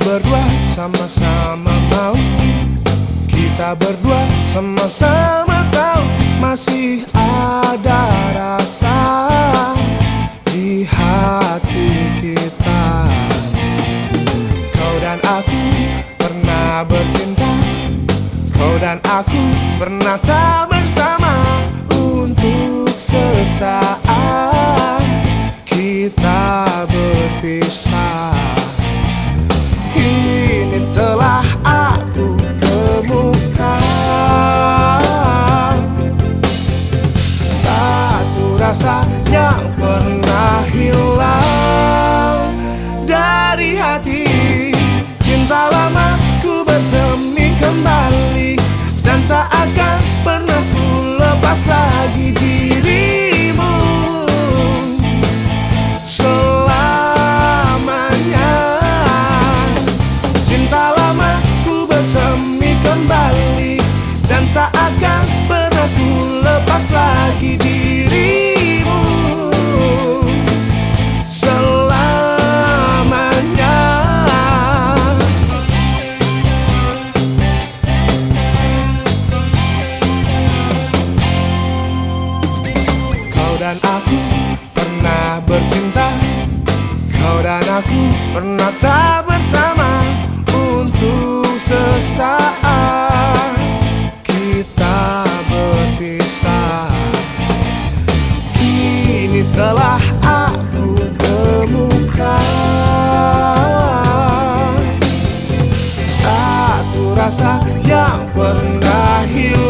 Berdua sama-sama mau. Kita berdua sama-sama tahu Masih ada rasa Di hati kita. Kau dan aku pernah bercinta. Kau dan aku pernah tak bersama Untuk sesaat. Kita rasa yang pernah hilang Dari hati. Cinta lama ku bersemi kembali Dan tak akan pernah ku lepas lagi dirimu. Selamanya Cinta lama ku bersemi kembali Dan tak akan dan aku pernah bercinta. Kau dan aku pernah tak bersama Untuk sesaat. Kita berpisah. Kini telah aku temukan Satu rasa yang pernah hilang